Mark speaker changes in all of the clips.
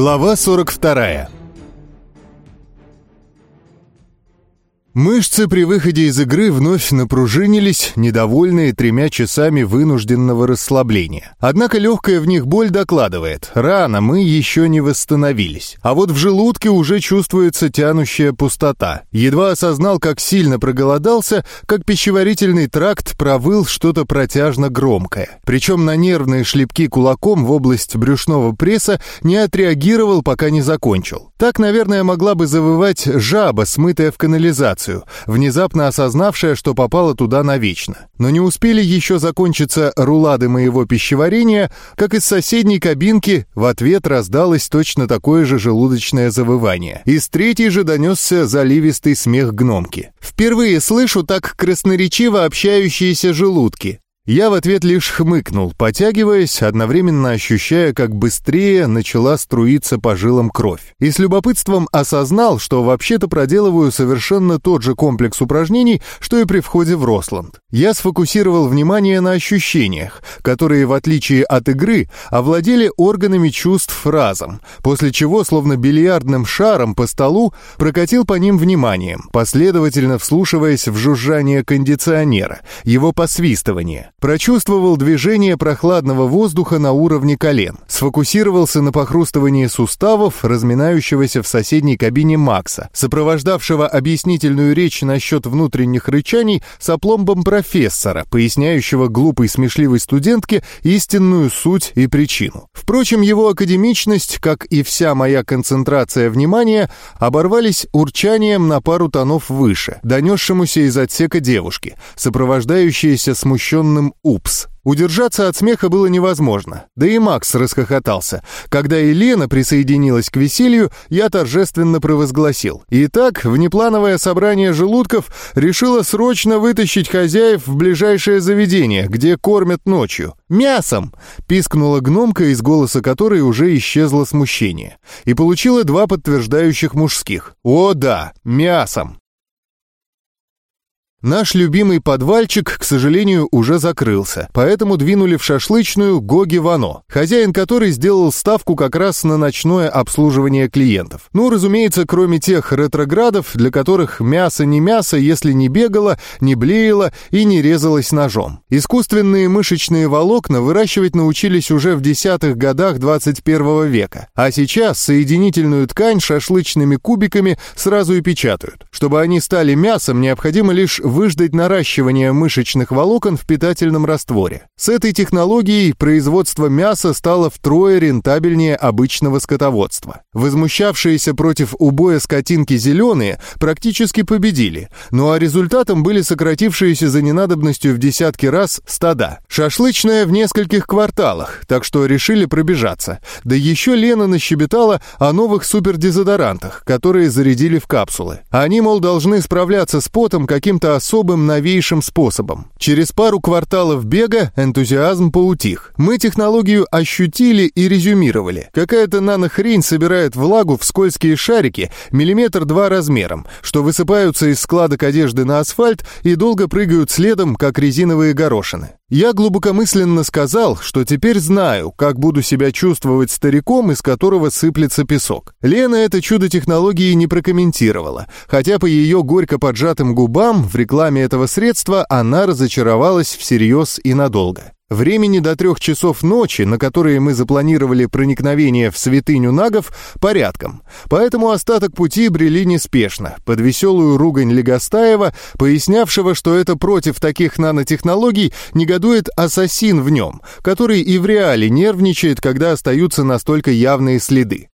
Speaker 1: Глава 42 Мышцы при выходе из игры вновь напружинились, недовольные тремя часами вынужденного расслабления. Однако легкая в них боль докладывает. Рано, мы еще не восстановились. А вот в желудке уже чувствуется тянущая пустота. Едва осознал, как сильно проголодался, как пищеварительный тракт провыл что-то протяжно громкое. Причем на нервные шлепки кулаком в область брюшного пресса не отреагировал, пока не закончил. Так, наверное, могла бы завывать жаба, смытая в канализацию ситуацию, внезапно осознавшая, что попала туда навечно. Но не успели еще закончиться рулады моего пищеварения, как из соседней кабинки в ответ раздалось точно такое же желудочное завывание. Из третьей же донесся заливистый смех гномки. «Впервые слышу так красноречиво общающиеся желудки. Я в ответ лишь хмыкнул, потягиваясь, одновременно ощущая, как быстрее начала струиться по жилам кровь. И с любопытством осознал, что вообще-то проделываю совершенно тот же комплекс упражнений, что и при входе в Росланд. Я сфокусировал внимание на ощущениях, которые, в отличие от игры, овладели органами чувств разом, после чего, словно бильярдным шаром по столу, прокатил по ним вниманием, последовательно вслушиваясь в жужжание кондиционера, его посвистывание. Прочувствовал движение прохладного воздуха на уровне колен. Сфокусировался на похрустывании суставов, разминающегося в соседней кабине Макса, сопровождавшего объяснительную речь насчет внутренних рычаний с опломбом профессора, поясняющего глупой смешливой студентке истинную суть и причину. Впрочем, его академичность, как и вся моя концентрация внимания, оборвались урчанием на пару тонов выше, донесшемуся из отсека девушки, сопровождающейся смущенным «Упс». Удержаться от смеха было невозможно, да и Макс расхохотался. Когда Елена присоединилась к веселью, я торжественно провозгласил. Итак, внеплановое собрание желудков решило срочно вытащить хозяев в ближайшее заведение, где кормят ночью. «Мясом!» — пискнула гномка, из голоса которой уже исчезло смущение. И получила два подтверждающих мужских. «О да, мясом!» Наш любимый подвальчик, к сожалению, уже закрылся, поэтому двинули в шашлычную Гоги Вано, хозяин которой сделал ставку как раз на ночное обслуживание клиентов. Ну, разумеется, кроме тех ретроградов, для которых мясо не мясо, если не бегало, не блеяло и не резалось ножом. Искусственные мышечные волокна выращивать научились уже в десятых годах 21 века, а сейчас соединительную ткань шашлычными кубиками сразу и печатают. Чтобы они стали мясом, необходимо лишь выждать наращивание мышечных волокон в питательном растворе. С этой технологией производство мяса стало втрое рентабельнее обычного скотоводства. Возмущавшиеся против убоя скотинки зеленые практически победили, ну а результатом были сократившиеся за ненадобностью в десятки раз стада. Шашлычная в нескольких кварталах, так что решили пробежаться. Да еще Лена нащебетала о новых супердезодорантах, которые зарядили в капсулы. Они, мол, должны справляться с потом каким-то особым новейшим способом. Через пару кварталов бега энтузиазм поутих. Мы технологию ощутили и резюмировали. Какая-то нанохрень собирает влагу в скользкие шарики миллиметр-два размером, что высыпаются из складок одежды на асфальт и долго прыгают следом, как резиновые горошины. Я глубокомысленно сказал, что теперь знаю, как буду себя чувствовать стариком, из которого сыплется песок. Лена это чудо технологии не прокомментировала, хотя по ее горько поджатым губам в рекламе этого средства она разочаровалась всерьез и надолго. Времени до трех часов ночи, на которые мы запланировали проникновение в святыню нагов, порядком. Поэтому остаток пути брели неспешно, под веселую ругань Легостаева, пояснявшего, что это против таких нанотехнологий негодует ассасин в нем, который и в реале нервничает, когда остаются настолько явные следы.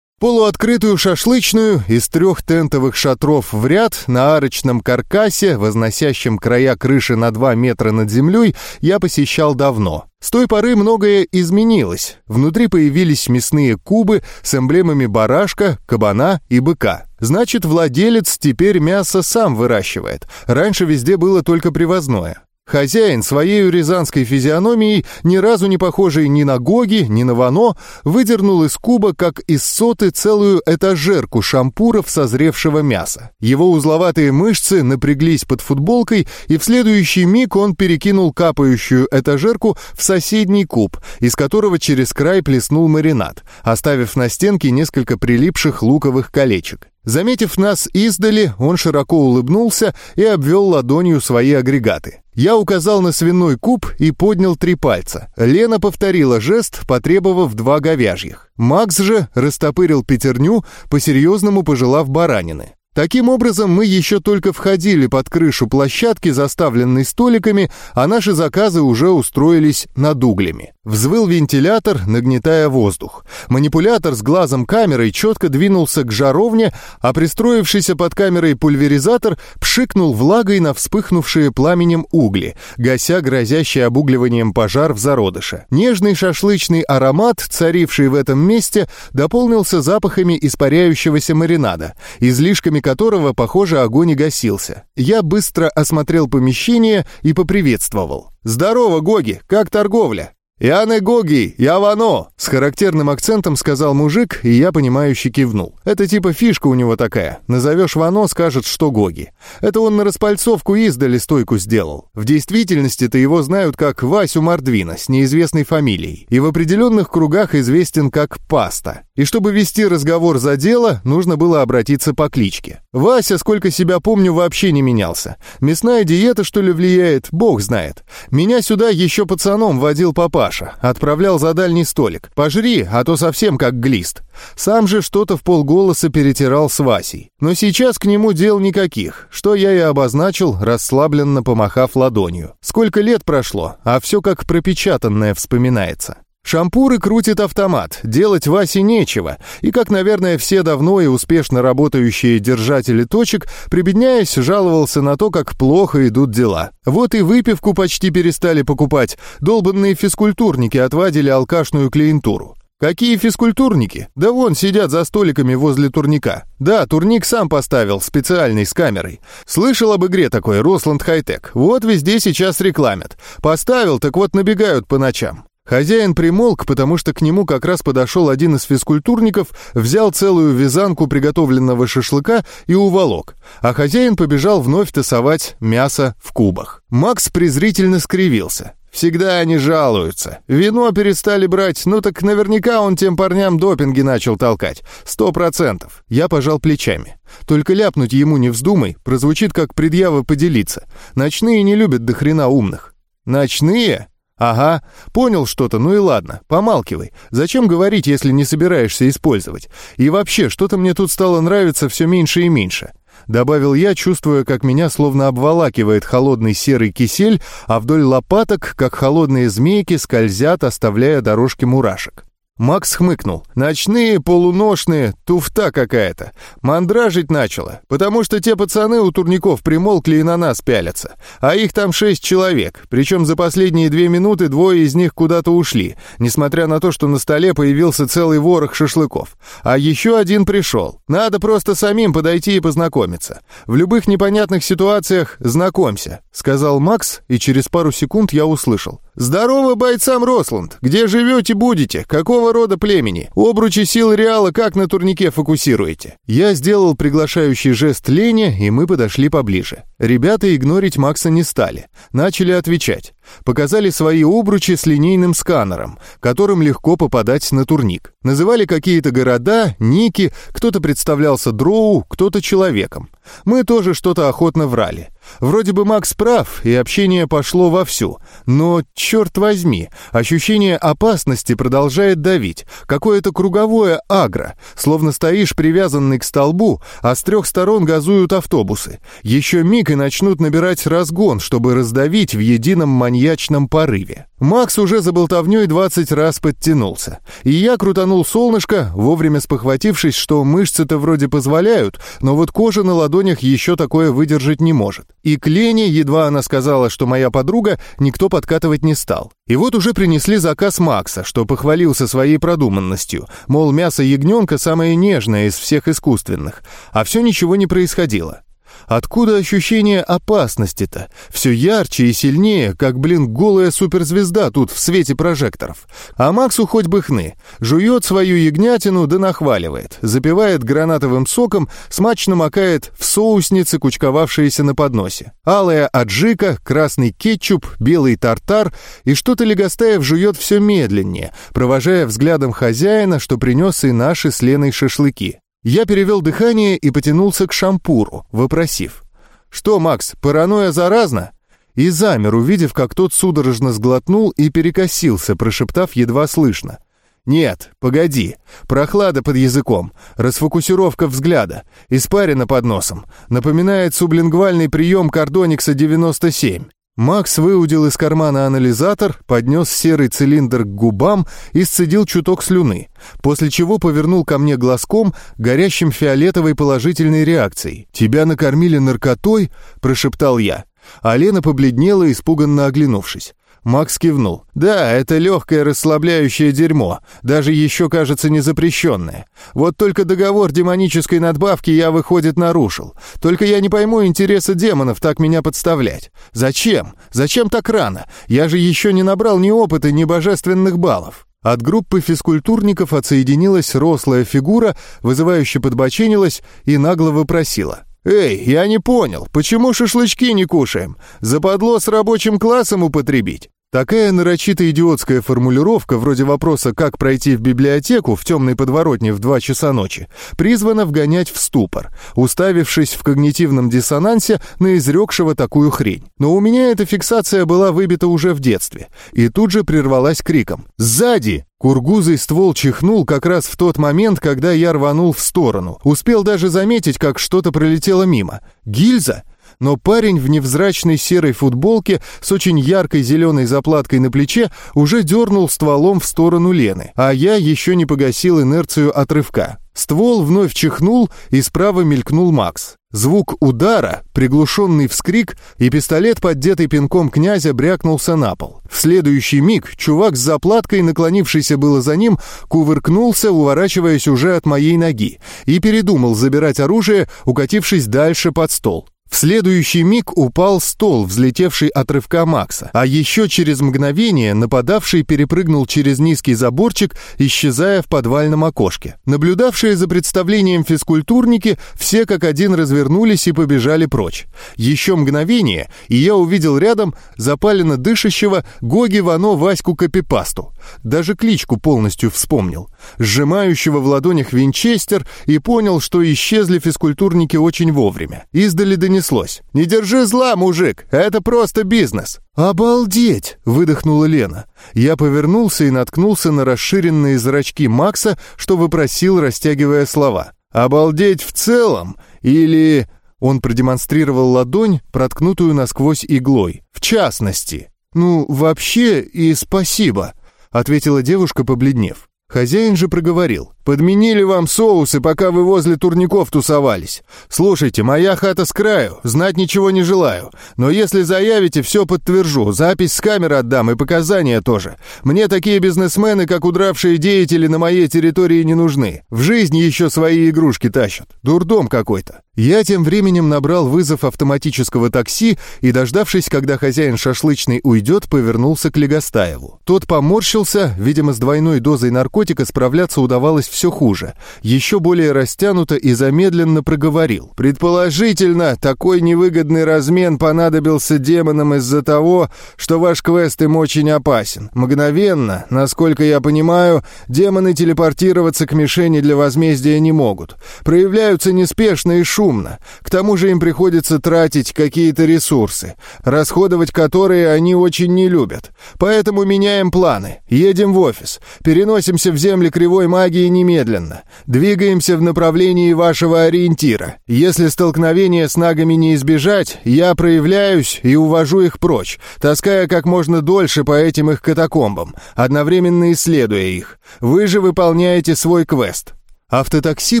Speaker 1: Полуоткрытую шашлычную из трех тентовых шатров в ряд на арочном каркасе, возносящем края крыши на два метра над землей, я посещал давно. С той поры многое изменилось. Внутри появились мясные кубы с эмблемами барашка, кабана и быка. Значит, владелец теперь мясо сам выращивает. Раньше везде было только привозное. Хозяин своей рязанской физиономией, ни разу не похожий ни на Гоги, ни на Вано, выдернул из куба, как из соты, целую этажерку шампуров созревшего мяса. Его узловатые мышцы напряглись под футболкой, и в следующий миг он перекинул капающую этажерку в соседний куб, из которого через край плеснул маринад, оставив на стенке несколько прилипших луковых колечек. Заметив нас издали, он широко улыбнулся и обвел ладонью свои агрегаты. Я указал на свиной куб и поднял три пальца. Лена повторила жест, потребовав два говяжьих. Макс же растопырил пятерню, по-серьезному пожелав баранины. Таким образом, мы еще только входили под крышу площадки, заставленной столиками, а наши заказы уже устроились над углями. Взвыл вентилятор, нагнетая воздух. Манипулятор с глазом камерой четко двинулся к жаровне, а пристроившийся под камерой пульверизатор пшикнул влагой на вспыхнувшие пламенем угли, гася грозящий обугливанием пожар в зародыше. Нежный шашлычный аромат, царивший в этом месте, дополнился запахами испаряющегося маринада, излишками которого, похоже, огонь и гасился. Я быстро осмотрел помещение и поприветствовал. «Здорово, Гоги! Как торговля?» «Я не Гоги, я Вано!» С характерным акцентом сказал мужик, и я, понимающе кивнул. Это типа фишка у него такая. Назовешь Вано, скажет, что Гоги. Это он на распальцовку издали стойку сделал. В действительности-то его знают как Васю Мордвина с неизвестной фамилией. И в определенных кругах известен как Паста. И чтобы вести разговор за дело, нужно было обратиться по кличке. Вася, сколько себя помню, вообще не менялся. Мясная диета, что ли, влияет, бог знает. Меня сюда еще пацаном водил папаша. Отправлял за дальний столик. Пожри, а то совсем как глист. Сам же что-то в полголоса перетирал с Васей. Но сейчас к нему дел никаких, что я и обозначил, расслабленно помахав ладонью. Сколько лет прошло, а все как пропечатанное вспоминается. Шампуры крутит автомат, делать Васе нечего, и, как, наверное, все давно и успешно работающие держатели точек, прибедняясь, жаловался на то, как плохо идут дела. Вот и выпивку почти перестали покупать, долбанные физкультурники отвадили алкашную клиентуру. Какие физкультурники? Да вон сидят за столиками возле турника. Да, турник сам поставил, специальный, с камерой. Слышал об игре такой, Росланд Хайтек. Вот везде сейчас рекламят. Поставил, так вот набегают по ночам. Хозяин примолк, потому что к нему как раз подошел один из физкультурников, взял целую вязанку приготовленного шашлыка и уволок, а хозяин побежал вновь тасовать мясо в кубах. Макс презрительно скривился. Всегда они жалуются. Вино перестали брать, ну так наверняка он тем парням допинги начал толкать. Сто процентов. Я пожал плечами. Только ляпнуть ему не вздумай, прозвучит как предъява поделиться. Ночные не любят до хрена умных. Ночные? «Ага, понял что-то, ну и ладно, помалкивай. Зачем говорить, если не собираешься использовать? И вообще, что-то мне тут стало нравиться все меньше и меньше». Добавил я, чувствуя, как меня словно обволакивает холодный серый кисель, а вдоль лопаток, как холодные змейки, скользят, оставляя дорожки мурашек. Макс хмыкнул. «Ночные, полуношные, туфта какая-то. Мандражить начало, потому что те пацаны у турников примолкли и на нас пялятся. А их там шесть человек, причем за последние две минуты двое из них куда-то ушли, несмотря на то, что на столе появился целый ворох шашлыков. А еще один пришел. Надо просто самим подойти и познакомиться. В любых непонятных ситуациях знакомься», — сказал Макс, и через пару секунд я услышал. «Здорово бойцам, Росланд! Где живете, будете? Какого рода племени? Обручи сил Реала как на турнике фокусируете?» Я сделал приглашающий жест Лене, и мы подошли поближе. Ребята игнорить Макса не стали. Начали отвечать. Показали свои обручи с линейным сканером, которым легко попадать на турник. Называли какие-то города, ники, кто-то представлялся дроу, кто-то человеком. Мы тоже что-то охотно врали. Вроде бы Макс прав, и общение пошло вовсю. Но, черт возьми, ощущение опасности продолжает давить. Какое-то круговое агро. Словно стоишь привязанный к столбу, а с трех сторон газуют автобусы. Еще миг и начнут набирать разгон, чтобы раздавить в едином маньячном порыве. Макс уже за болтовней 20 раз подтянулся. И я крутанул солнышко, вовремя спохватившись, что мышцы-то вроде позволяют, но вот кожа на ладонях еще такое выдержать не может. И к Лене, едва она сказала, что моя подруга, никто подкатывать не стал. И вот уже принесли заказ Макса, что похвалился своей продуманностью, мол, мясо ягненка самое нежное из всех искусственных, а все ничего не происходило. Откуда ощущение опасности-то? Все ярче и сильнее, как, блин, голая суперзвезда тут в свете прожекторов. А Максу хоть бы хны. Жует свою ягнятину да нахваливает. Запивает гранатовым соком, смачно макает в соусницы, кучковавшиеся на подносе. Алая аджика, красный кетчуп, белый тартар и что-то Легостаев жует все медленнее, провожая взглядом хозяина, что принес и наши с Леной шашлыки. Я перевел дыхание и потянулся к шампуру, вопросив. «Что, Макс, паранойя заразна?» И замер, увидев, как тот судорожно сглотнул и перекосился, прошептав едва слышно. «Нет, погоди. Прохлада под языком, расфокусировка взгляда, испарина под носом. Напоминает сублингвальный прием Кордоникса 97. Макс выудил из кармана анализатор, поднес серый цилиндр к губам и сцедил чуток слюны, после чего повернул ко мне глазком, горящим фиолетовой положительной реакцией. «Тебя накормили наркотой?» – прошептал я. А Лена побледнела, испуганно оглянувшись. Макс кивнул. «Да, это легкое расслабляющее дерьмо, даже еще, кажется, не запрещенное. Вот только договор демонической надбавки я, выходит, нарушил. Только я не пойму интереса демонов так меня подставлять. Зачем? Зачем так рано? Я же еще не набрал ни опыта, ни божественных баллов». От группы физкультурников отсоединилась рослая фигура, вызывающе подбоченилась и нагло вопросила. «Эй, я не понял, почему шашлычки не кушаем? Западло с рабочим классом употребить?» Такая нарочито идиотская формулировка, вроде вопроса «как пройти в библиотеку» в темной подворотне в 2 часа ночи, призвана вгонять в ступор, уставившись в когнитивном диссонансе на изрекшего такую хрень. Но у меня эта фиксация была выбита уже в детстве, и тут же прервалась криком «Сзади!» Кургузый ствол чихнул как раз в тот момент, когда я рванул в сторону. Успел даже заметить, как что-то пролетело мимо. «Гильза?» Но парень в невзрачной серой футболке с очень яркой зеленой заплаткой на плече уже дернул стволом в сторону Лены, а я еще не погасил инерцию отрывка. Ствол вновь чихнул, и справа мелькнул Макс. Звук удара, приглушенный вскрик, и пистолет, поддетый пинком князя, брякнулся на пол. В следующий миг чувак с заплаткой, наклонившийся было за ним, кувыркнулся, уворачиваясь уже от моей ноги, и передумал забирать оружие, укатившись дальше под стол. В следующий миг упал стол, взлетевший от рывка Макса, а еще через мгновение нападавший перепрыгнул через низкий заборчик, исчезая в подвальном окошке. Наблюдавшие за представлением физкультурники все как один развернулись и побежали прочь. Еще мгновение, и я увидел рядом запаленно дышащего Гоги Вано Ваську Копипасту. Даже кличку полностью вспомнил. Сжимающего в ладонях винчестер и понял, что исчезли физкультурники очень вовремя. Издали донеслось. «Не держи зла, мужик, это просто бизнес». «Обалдеть!» — выдохнула Лена. Я повернулся и наткнулся на расширенные зрачки Макса, что выпросил, растягивая слова. «Обалдеть в целом? Или...» Он продемонстрировал ладонь, проткнутую насквозь иглой. «В частности». «Ну, вообще и спасибо», — ответила девушка, побледнев. Хозяин же проговорил. «Подменили вам соусы, пока вы возле турников тусовались. Слушайте, моя хата с краю, знать ничего не желаю. Но если заявите, все подтвержу, запись с камеры отдам и показания тоже. Мне такие бизнесмены, как удравшие деятели на моей территории не нужны. В жизни еще свои игрушки тащат. Дурдом какой-то». Я тем временем набрал вызов автоматического такси и, дождавшись, когда хозяин шашлычный уйдет, повернулся к Легостаеву. Тот поморщился, видимо, с двойной дозой наркотика справляться удавалось все хуже. Еще более растянуто и замедленно проговорил. «Предположительно, такой невыгодный размен понадобился демонам из-за того, что ваш квест им очень опасен. Мгновенно, насколько я понимаю, демоны телепортироваться к мишени для возмездия не могут. Проявляются неспешно и шумно. К тому же им приходится тратить какие-то ресурсы, расходовать которые они очень не любят. Поэтому меняем планы. Едем в офис. Переносимся в земли кривой магии немедленно. Двигаемся в направлении вашего ориентира. Если столкновения с нагами не избежать, я проявляюсь и увожу их прочь, таская как можно дольше по этим их катакомбам, одновременно исследуя их. Вы же выполняете свой квест. Автотакси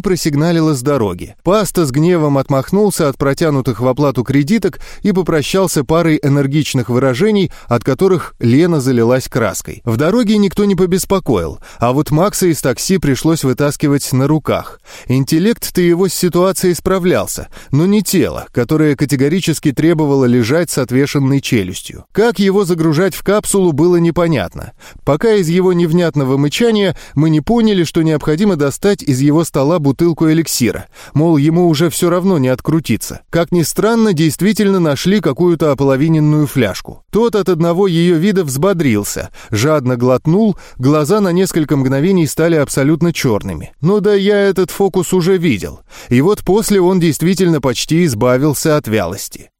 Speaker 1: просигналило с дороги. Паста с гневом отмахнулся от протянутых в оплату кредиток и попрощался парой энергичных выражений, от которых Лена залилась краской. В дороге никто не побеспокоил, а вот Макса из такси пришлось вытаскивать на руках. Интеллект-то его с ситуацией справлялся, но не тело, которое категорически требовало лежать с отвешенной челюстью. Как его загружать в капсулу, было непонятно. Пока из его невнятного мычания мы не поняли, что необходимо достать из его стола бутылку эликсира. Мол, ему уже все равно не открутиться. Как ни странно, действительно нашли какую-то ополовиненную фляжку. Тот от одного ее вида взбодрился, жадно глотнул, глаза на несколько мгновений стали абсолютно черными. Ну да я этот фокус уже видел. И вот после он действительно почти избавился от вялости.